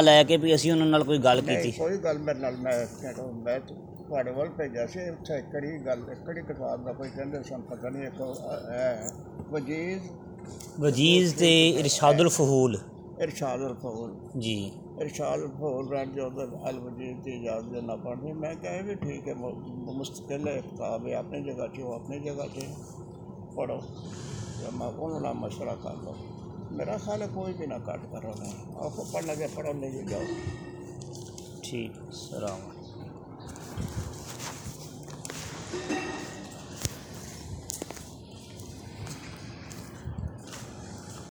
لے کے بھی نہیںزیزاد فہول جی۔ ارشاد فور رائٹ جوزف المجید کی اجازت دینا پڑتی میں کہے بھی ٹھیک ہے مستقل کتاب ہے اپنی جگہ تھی وہ اپنی جگہ تھی پڑھو۔ جب میں کون نہ مشورہ کر لو میرا خیال ہے کوئی بھی نہ کاٹ کرو میں آپ کو پڑھنا چاہیے پڑھو نہیں جاؤ۔ ٹھیک، السلام علیکم۔